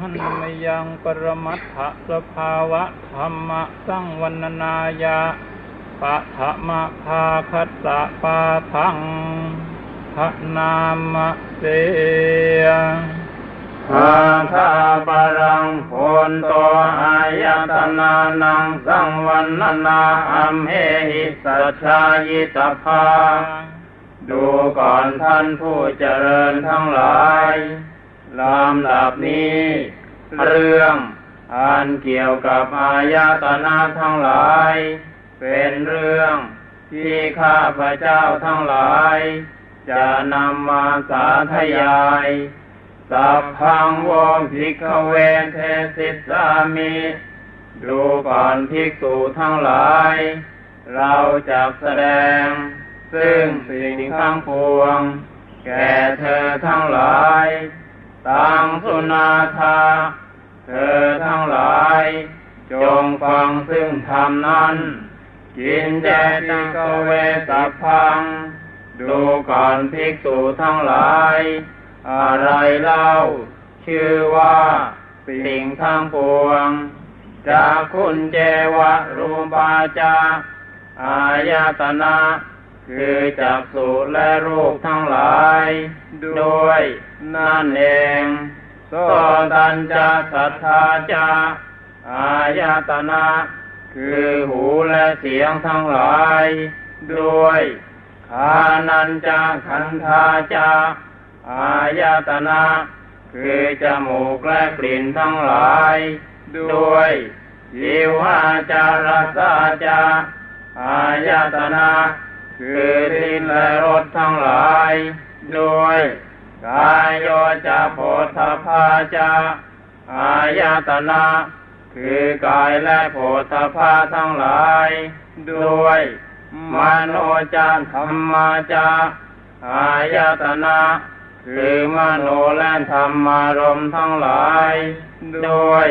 หันมยังปรมัตถสภาวะธรรมะสังวันนายาปะทะมะภาคัสสะปาทังพระนามเสยหาทาปรังโพนโตอายตนานังสังวันนานาอัมเหหิสัจชายิตภาดูก่อนท่านผู้เจริญทั้งหลาย ลำดับนี้ เรื่องอันเกี่ยวกับอายตนะทั้งหลาย เป็นเรื่องที่ข้าพระเจ้าทั้งหลาย จะนำมาสาธยายสัพพังวงภิกขเวนเทศิสามิดูก่อนภิกษุทั้งหลาย เราจะแสดง ซึ่งสิ่งทั้งปวง แก่เธอทั้งหลาย ตังสุนาทาเธอทั้งหลาย จงฟังซึ่งธรรมนั้น กินแจติกเวสัพพัง ดูก่อนภิกษุทั้งหลาย อะไรเล่า ชื่อว่า สิ่งทั้งปวงจากคุณเจวะรูปาจาอายตนะ คือจักสุและรูปทั้งหลาย ด้วย นั่นเองโสตัญจะสัทธาจาอายตนะ คือหูและเสียงทั้งหลาย ด้วยคานันจะขันธาจาอายตนะ คือจมูกและกลิ่นทั้งหลาย ด้วยยิวหาจารสาจาอายตนะ คือลิ้นและรสทั้งหลาย ด้วยกายโยจะโพธพาจาอายตนะคือกายและโพธพาทั้งหลาย ด้วยมโนจารธรรมาจาอายตนะคือมโนและธรรมารมทั้งหลาย ด้วย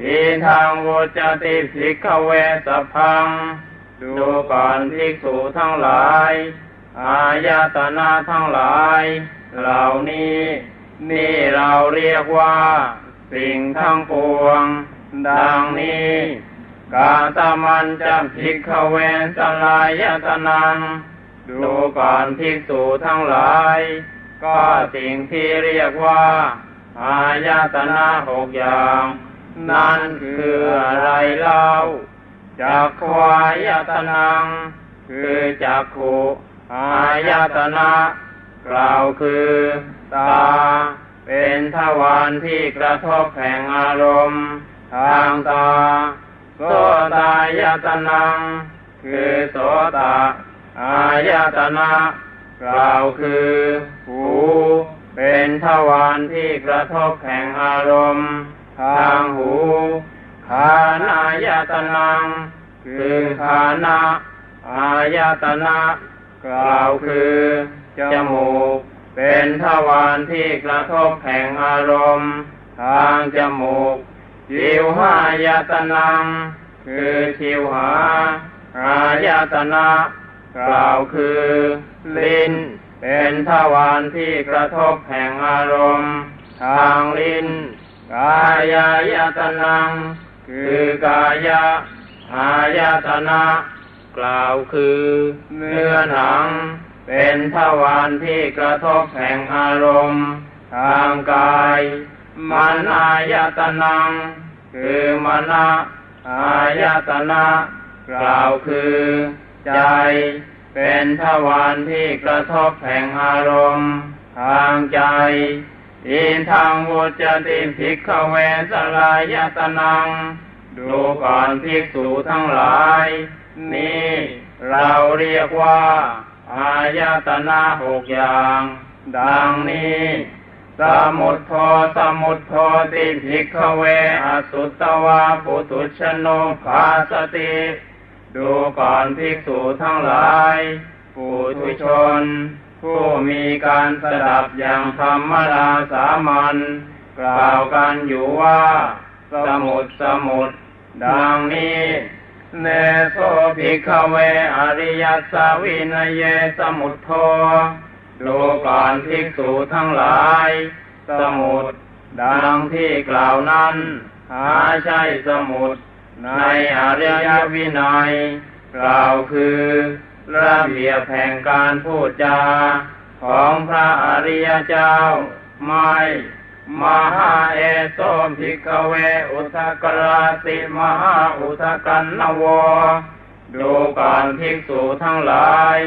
อีทางวจติภิกขเวสพัง ดูก่อนภิกษุทั้งหลาย อายตนะทั้งหลาย เหล่านี้ นี่เราเรียกว่า สิ่งทั้งปวง ดังนี้ กาตมันจะภิกขเวนสลายตนัง ดูก่อนภิกษุทั้งหลาย ก็สิ่งที่เรียกว่า อายตนะหกอย่าง นั่นคืออะไรเล่า จักขวายตนัง คือจักขุอายตนะกล่าวคือตา เป็นทวารที่กระทบแห่งอารมณ์ ทางตาโสตายตนัง คือโสตะอายตนะกล่าวคือหูเป็นทวารที่กระทบแห่งอารมณ์ ทางหู ขานายตนังคือขานะอายตนะกล่าวคือจมูก เป็นทวารที่กระทบแห่งอารมณ์ ทางจมูกจิวหายตนังคือชิวหาอายตนะกล่าวคือลิ้น เป็นทวารที่กระทบแห่งอารมณ์ ทางลิ้นกายายตนัง คือกายะอายตนะกล่าวคือเนื้อหนัง เป็นทวารที่กระทบแห่งอารมณ์ ทางกาย มันอายตนัง คือมณะอายตนะกล่าวคือใจ เป็นทวารที่กระทบแห่งอารมณ์ ทางใจ อินทางวุจติภิกขเวสลายตนัง ดูก่อนภิกษุทั้งหลาย นี่เราเรียกว่า อายตนะหกอย่าง ดังนี้ สมุทโธสมุทโธติภิกขเวอสุตตวาปุถุชโนภาสติ ดูก่อนภิกษุทั้งหลายปุถุชน ผู้มีการสดับอย่างธรรมดาสามัญกล่าวกันอยู่ว่า สมุทรสมุทรดังนี้เนโสภิกเวอริยสสวินเยสมุทโธดูก่อนภิกษุทั้งหลาย สมุทรดังที่กล่าวนั้น หาใช่สมุดในอริยวินัยกล่าวคือ ระเบียบแห่งการพูดจา ของพระอริยเจ้า ไม่มหาเอโสภิกเว อุทกราติมหาอุทกันนวดูก่อนภิกษุทั้งหลาย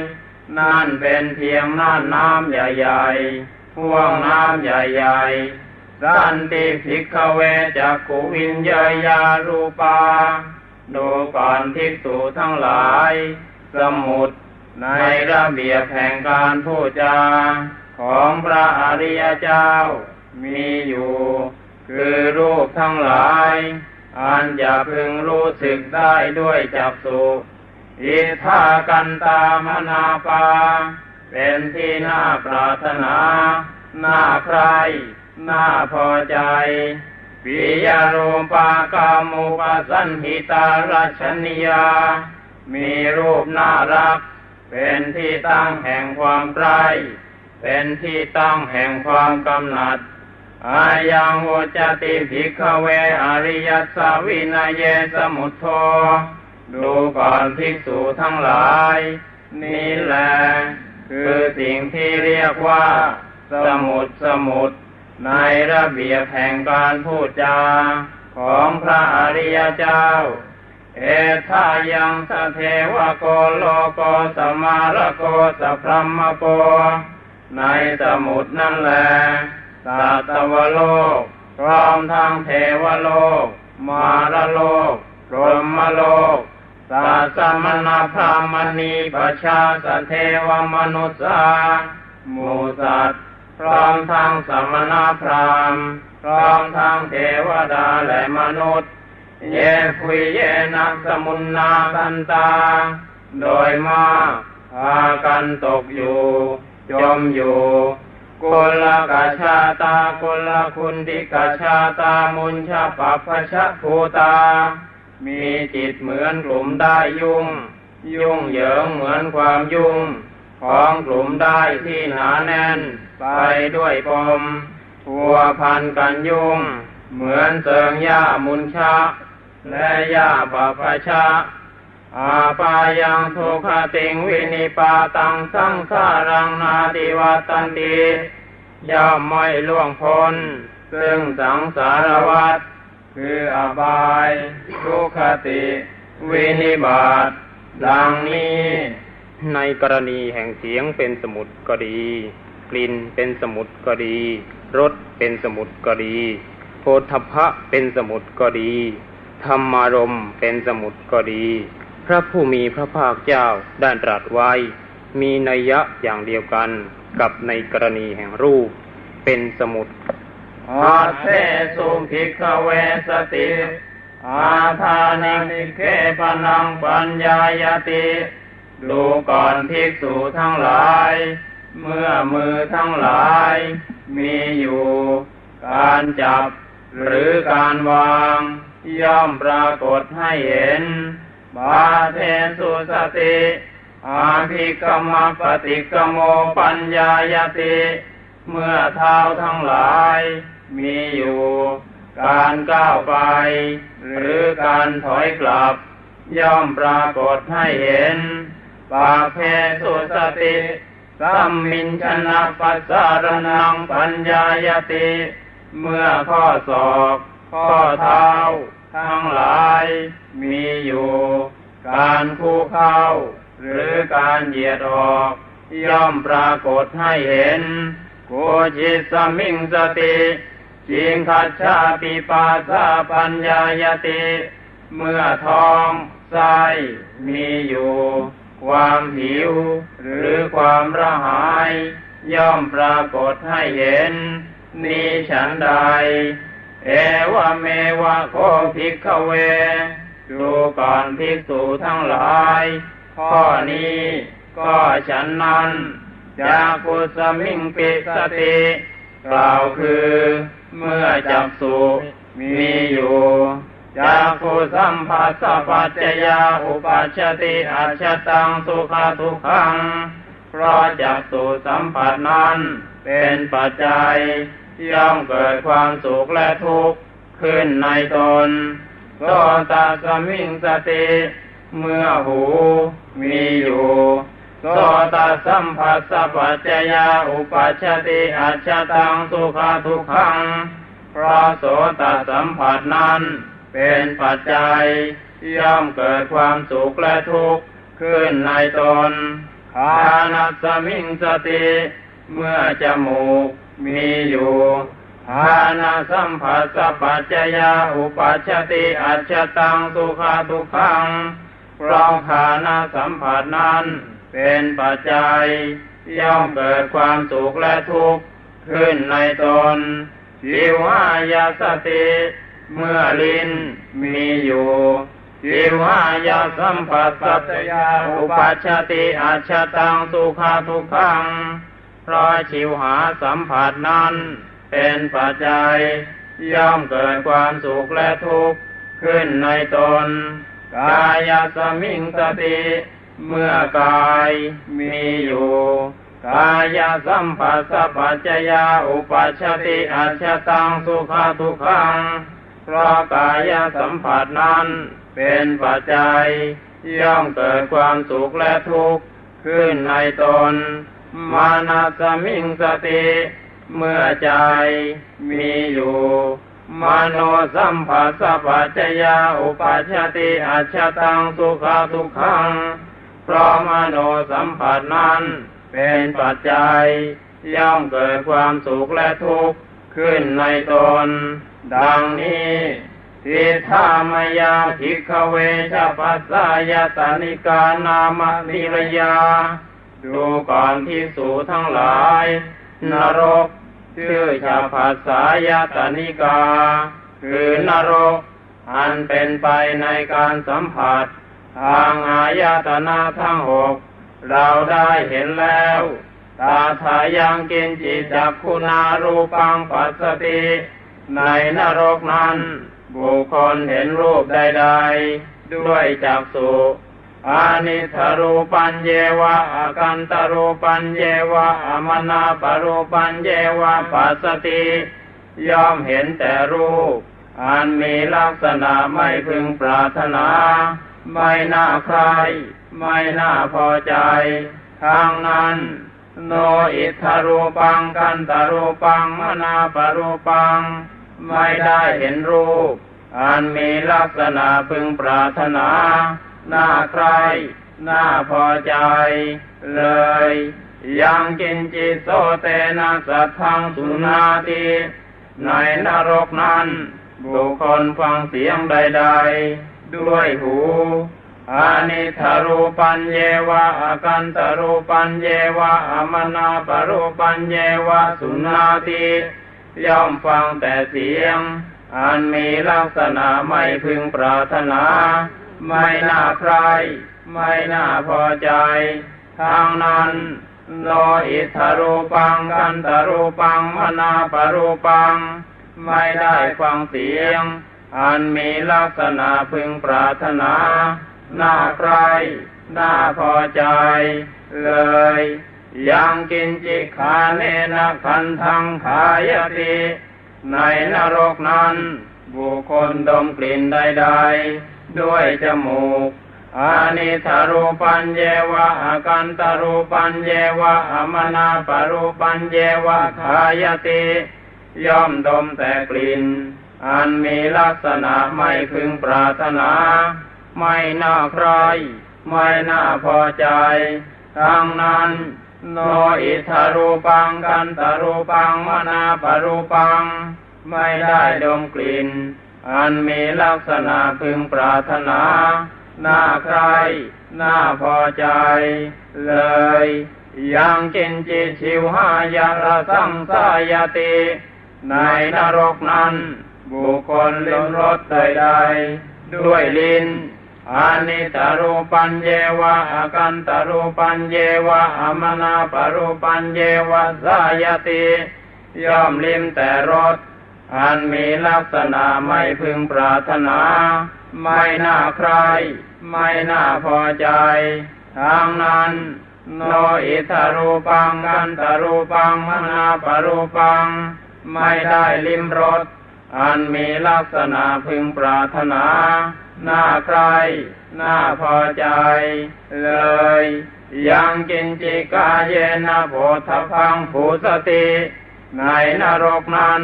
นั่นเป็นเพียงน่านน้ำใหญ่ๆพ่วงน้ำใหญ่ๆสันติภิกขเวจักขุวินยยารูปา ดูก่อนภิกษุทั้งหลาย สมุดในระเบียบแห่งการพูดจา ของพระอริยเจ้ามีอยู่ คือรูปทั้งหลาย อันจะพึงรู้สึกได้ด้วยจักสุอิทากันตามนาปา เป็นที่น่าปรารถนา น่าใครน่าพอใจปิยรูปากามุปสันหิตาราชนิยา มีรูปน่ารัก เป็นที่ตั้งแห่งความใคร่เป็นที่ตั้งแห่งความกำหนัดอายังโวจติภิกขเวอริยสาวินัยเยสมุทโธดูก่อนภิกษุทั้งหลาย นี่แหละคือสิ่งที่เรียกว่า สมุดสมุดในระเบียบแห่งการพูดจา ของพระอริยเจ้า เอตถายังสเทวโกโลโกสมารโกสพรหมโกในสมุดนั่นแหละสัตวโลก พร้อมทั้งเทวโลก มารโลกพรหมโลกสัสสมณพราหมณี ปชาสเทวมนุสสาหมู่สัตว์พร้อมทั้งสมณพราหมณ์พร้อมทั้งเทวดาและมนุษย์ เยฟุยเยนักสมุนนาคันตา โดยมากพากันตกอยู่ จมอยู่กุลกาชาตากุลคุณดิกาชาตามุญชาปัพชะภูตา มีจิตเหมือนกลุ่มได้ยุ่ง ยุ่งเหยิงเหมือนความยุ่ง ของกลุ่มได้ที่หนาแน่น ไปด้วยปมพัวพันกันยุ่ง เหมือนเสิงหญ้ามุนชะ และหญ้าปัพชะอาปายังทุกขติงวินิปาตังสังขารังนาติวัตันติย่อมไม่ล่วงพ้น ซึ่งสังสารวัฏคืออบาย ทุกขติ วินิบาตดังนี้ ในกรณีแห่งเสียงเป็นสมุดก็ดี กลิ่นเป็นสมุดก็ดี รสเป็นสมุดก็ดีโพธพะเป็นสมุดก็ดี ธรรมารมเป็นสมุดก็ดี พระผู้มีพระภาคเจ้าได้ตรัสไว้ มีนัยยะอย่างเดียวกันกับในกรณีแห่งรูป เป็นสมุดอาเทสุภิกขเวสติอาทานิเคปนังปัญญายติดูก่อนภิกษุทั้งหลาย เมื่อมือทั้งหลาย มีอยู่ การจับหรือการวาง ย่อมปรากฏให้เห็น บาเทสุสติอาภิกรรมปฏิกรรมโมปัญญายติ เมื่อเท้าทั้งหลาย มีอยู่ การก้าวไป หรือการถอยกลับ ย่อมปรากฏให้เห็น ปาเพสุสติสัมมินชนะปัสสารนังปัญญายติ เมื่อข้อศอก ข้อเท้า ทั้งหลายมีอยู่ การคู่เข้า หรือการเหยียดออก ย่อมปรากฏให้เห็นโกจิตสมิงสติจิงคัจฉาปิปาสาปัญญายติ เมื่อท้องไส้มีอยู่ ความหิว หรือความระหาย ย่อมปรากฏให้เห็น นี้ฉันใด เอวเมวะโคภิกขเว ดูก่อนภิกษุทั้งหลาย ข้อนี้ก็ฉันนั้นจากุสมิงปิสติกล่าวคือเมื่อจักสุมีอยู่จากุสัมผัสสะปัจจยาอุปัชติอัจฉตังสุขทุกขัง เพราะจักสุสัมผัสนั้นเป็นปัจจัย ย่อมเกิดความสุขและทุกข์ขึ้นในตนโสตสมิงสติ เมื่อหูมีอยู่โสตสัมผัสสปัจจยาอุปัชชติอัจฉตังสุขาทุกขังเพราะโสตสัมผัสนั้นเป็นปัจจัย ย่อมเกิดความสุขและทุกข์ขึ้นในตนคานัสมิงสติ เมื่อจมูก มีอยู่หานาสัมผัสสปัจจยาอุปัชติอัจฉตังสุขาทุกขังเพราะขานาสัมผัสนั้น เป็นปัจจัย ย่อมเกิดความสุขและทุกข์ขึ้นในตนจิวายาสติ เมื่อลิ้นมีอยู่จิวายาสัมผัสสัจยาอุปัชติอัจฉตังสุขาทุกขัง เพราะชิวหาสัมผัสนั้น เป็นปัจจัย ย่อมเกิดความสุขและทุกข์ขึ้นในตน กายสมิงสติ เมื่อกายมีอยู่ กายสัมผัสสะปัจจยาอุปัชติอัจฉตังสุขาทุกขังเพราะกายสัมผัสนั้นเป็นปัจจัย ย่อมเกิดความสุขและทุกข์ขึ้นในตน มานาสมิงสติ เมื่อใจมีอยู่มโนสัมผัสสปัจจยาอุปัชติอัจฉตังสุขาทุกขัง เพราะมโนสัมผัสนั้น เป็นปัจจัย ย่อมเกิดความสุขและทุกข์ขึ้นในตน ดังนี้ทิฏฐามยาทิกขเวชปัสสายตานิกานามนิรยา ดูก่อนที่สูทั้งหลาย นรก ชื่อชาภัสสายตานิกา คือนรก อันเป็นไปในการสัมผัส ทางอายตนะทั้งหก เราได้เห็นแล้วตาทายังกินจิจักคุณารูปังปัสสติ ในนรกนั้น บุคคลเห็นรูปใดๆ ด้วยจักสุ อานิทรูปัญเยวะอากันตรูปัญเยวะอมนาปรูปัญเยวะปัสติย่อมเห็นแต่รูป อันมีลักษณะไม่พึงปรารถนา ไม่น่าใคร ไม่น่าพอใจ ทางนั้น โนอิทธารูปังกันตรูปังมนาปรูปัง ไม่ได้เห็นรูป อันมีลักษณะพึงปรารถนา น่าใครน่าพอใจ เลย ยังกินจิตโสเตนะสัทธังสุนาติในนรกนั้น บุคคลฟังเสียงใด ๆ ด้วยหูอานิทารูปัญเยวะอากันตรูปัญเยวะอมนาปรูปัญเยวะสุนาติย่อมฟังแต่เสียง อันมีลักษณะไม่พึงปรารถนา ไม่น่าใคร ไม่น่าพอใจ ทางนั้นโนอิทารูปังกันตรูปังมนาปรูปัง ไม่ได้ฟังเสียง อันมีลักษณะพึงปรารถนาน่าใครน่าพอใจ เลยยังกินจิขาเนนะคันทังขายติในนรกนั้น บุคคลดมกลิ่นใดๆ ด้วยจมูกอานิทารูปัญเยวะอากันตรูปัญเยวะอมนาปรูปัญเยวะขายติ ย่อมดมแต่กลิ่น อันมีลักษณะไม่พึงปรารถนา ไม่น่าใครไม่น่าพอใจทางนั้น โนอิทารูปังกันตรูปังมนาปรูปัง ไม่ได้ดมกลิ่น อันมีลักษณะพึงปรารถนา น่าใครน่าพอใจ เลยยังกินจิตชิวหายาละสังสายติ ในนรกนั้น บุคคลลิ้มรสใดๆด้วยลิ้นอานิตารูปัญเยวะอากันตารูปัญเยวะอมนาปรูปัญเยวะสายติ ย่อมลิ้มแต่รส อันมีลักษณะไม่พึงปรารถนา ไม่น่าใคร ไม่น่าพอใจ ทางนั้น โนอิทารูปังกันตารูปังมนาปรูปัง ไม่ได้ลิมรสอันมีลักษณะพึงปรารถนา น่าใคร น่าพอใจ เลย ยังกินจิกาเยนะโพธพังผูสติ ในนรกนั้น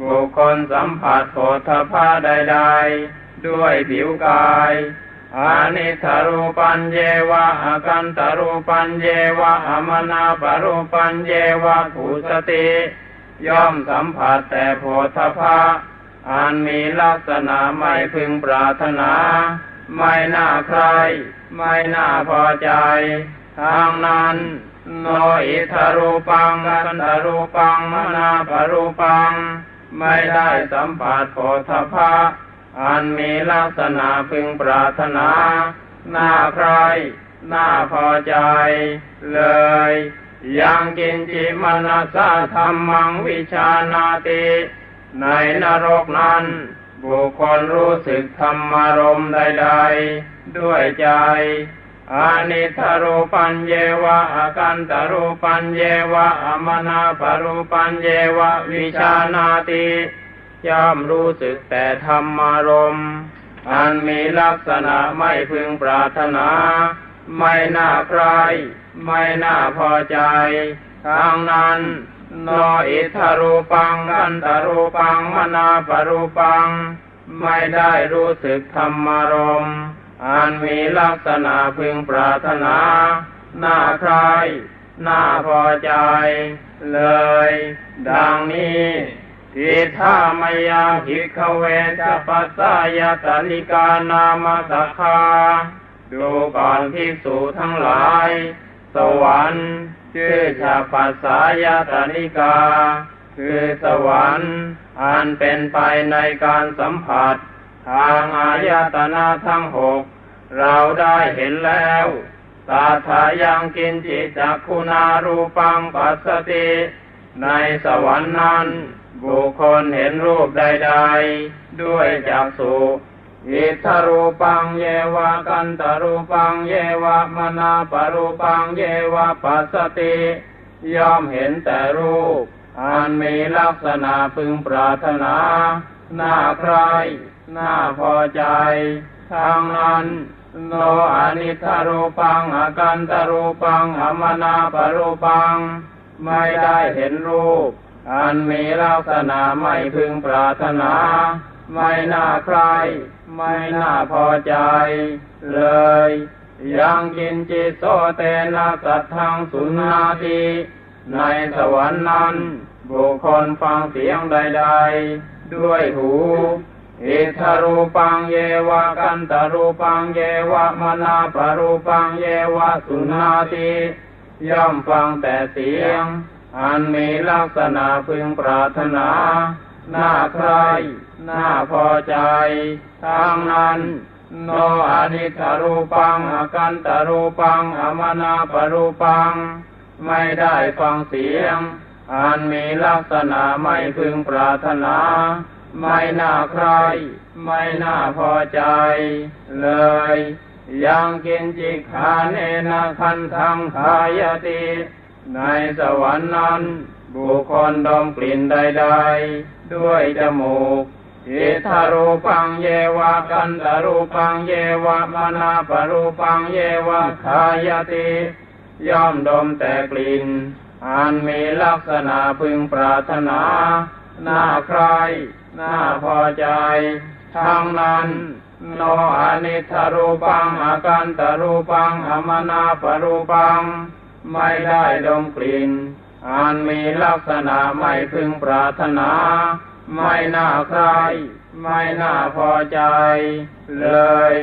บุคคลสัมผัสโพธพาใดๆ ด้วยผิวกายอานิทารูปัญเยวะอกันตรูปัญเยวะอมนาปรูปัญเยวะผูสติ ย่อมสัมผัสแต่โพธพะอันมีลักษณะไม่พึงปรารถนา ไม่น่าใคร ไม่น่าพอใจทางนั้น โนอิทารูปังกันตรูปังมนาปรูปัง ไม่ได้สัมผัสโพธพะอันมีลักษณะพึงปรารถนาน่าใครน่าพอใจเลย ยังกินจิมนาสาธรรมังวิชานาติ ในนรกนั้น บุคคลรู้สึกธรรมารมใด ๆ ด้วยใจ อานิทารูปัญเยวะอกันตารูปัญเยวะอมนาปรูปัญเยวะวิชานาติย่อมรู้สึกแต่ธรรมารมอันมีลักษณะไม่พึงปรารถนา ไม่น่าใครไม่น่าพอใจ ทางนั้นนออิทารูปังกันตารูปังมนาปรูปัง ไม่ได้รู้สึกธรรมารมณ์ อันมีลักษณะพึงปรารถนาน่าใครน่าพอใจ เลย ดังนี้ทิธามยาหิกเวจะปัสสายตาลิกานามสคา ดูก่อนภิกษุทั้งหลาย สวรรค์ชื่อชาปัสสายตาลิกา คือสวรรค์อันเป็นไปในการสัมผัส ทางอายตนะทั้งหก เราได้เห็นแล้วตาทายังกินจิจักคุณารูปังปัสสติ ในสวรรค์นั้น บุคคลเห็นรูปใดๆ ด้วยจักสุอิทธรูปังเยวะกันตรูปังเยวะมนาปรูปังเยวะปัสสติ ย่อมเห็นแต่รูป อันมีลักษณะพึงปรารถนา น่าใคร น่าพอใจทางนั้นโนอนิทรูปังอากันตรูปังอมนาปรูปัง ไม่ได้เห็นรูป อันมีลักษณะไม่พึงปรารถนา ไม่น่าใคร ไม่น่าพอใจ เลย ยังกินจิตโสเตนะสัทธังสุนาติในสวรรค์นั้น บุคคลฟังเสียงใด ๆ ด้วยหู อิทารูปังเยวะกันตารูปังเยวะมนาปรูปังเยวะสุนาติย่อมฟังแต่เสียง อันมีลักษณะพึงปรารถนา น่าใครน่าพอใจทางนั้น โนอนิทารูปังอกันตารูปังอมนาปรูปัง ไม่ได้ฟังเสียง อันมีลักษณะไม่พึงปรารถนา ไม่น่าใคร ไม่น่าพอใจ เลย ยังกินจิกขาเนนคันทังขายติในสวรรค์นั้น บุคคลดมกลิ่นใดๆ ด้วยจมูกอิทารูปังเยวะกันตรูปังเยวะมนาปรูปังเยวะขายติย่อมดมแต่กลิ่นอันมีลักษณะพึงปรารถนา น่าใครน่าพอใจ ทั้งนั้น โนอนิทรูปังอากันตรูปังอมนาปรูปัง ไม่ได้ดมกลิ่นอันมีลักษณะไม่พึงปรารถนา ไม่น่าใคร ไม่น่าพอใจ เลย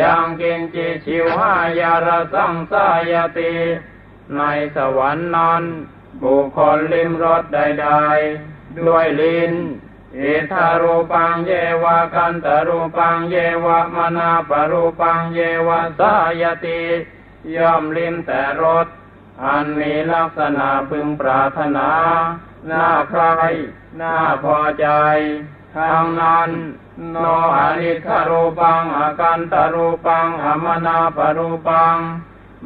ยังกินจิชิวหายารสังสายติ ในสวรรค์นั้น บุคคลลิมรสใด ๆ ด้วยลิ้นอิทารูปังเยวะกันตรูปังเยวะมนาปรูปังเยวะสายติย่อมลิ้มแต่รสอันมีลักษณะพึงปรารถนาน่าใครน่าพอใจทางนั้นโนอนิทารูปังอากันตารูปังอมนาปรูปัง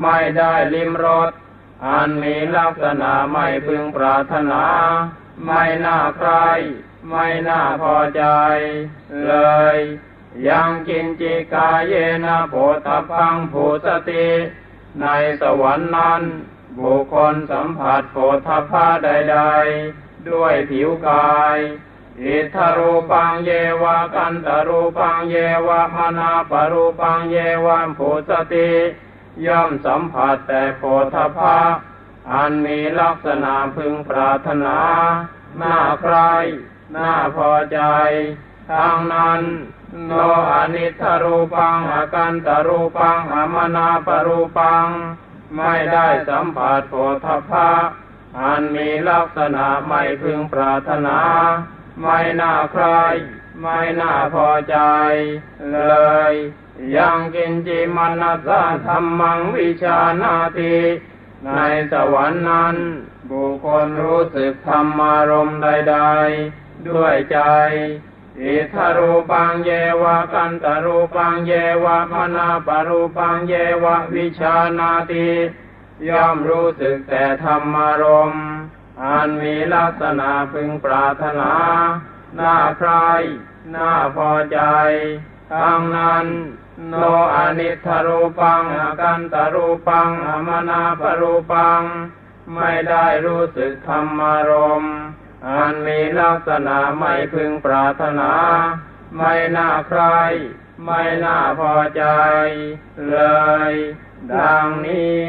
ไม่ได้ลิมรสอันมีลักษณะไม่พึงปรารถนา ไม่น่าใคร ไม่น่าพอใจ เลย ยังกินจิกายเยนะโพธพังผูสติ ในสวรรค์นั้น บุคคลสัมผัสโพธพาใด ๆ ด้วยผิวกายอิทธรูปังเยวะกันตรูปังเยวะมนาปรูปังเยวะผูสติ ย่อมสัมผัสแต่โพธพะ อันมีลักษณะพึงปรารถนาน้าใครน้าพอใจทางนั้นโนอนิทรูปังอากันตรูปังอมนาปรูปัง ไม่ได้สัมผัสโพธพะอันมีลักษณะไม่พึงปรารถนา ไม่น่าใคร ไม่น่าพอใจ เลย ยังกินจิมันนัสสะธรรมังวิชานาติ ในสวรรค์นั้น บุคคลรู้สึกธรรมารมณ์ใด ๆ ด้วยใจอิทธรูปังเยวะกันตรูปังเยวะมนาปรูปังเยวะวิชานาติย่อมรู้สึกแต่ธรรมารมณ์อันมีลักษณะพึงปรารถนาน่าใครน่าพอใจทั้งนั้น โนอนิทรูปังอกันตรูปังอมนาปรูปัง ไม่ได้รู้สึกธรรมารมณ์อันมีลักษณะไม่พึงปรารถนา ไม่น่าใคร ไม่น่าพอใจ เลย ดังนี้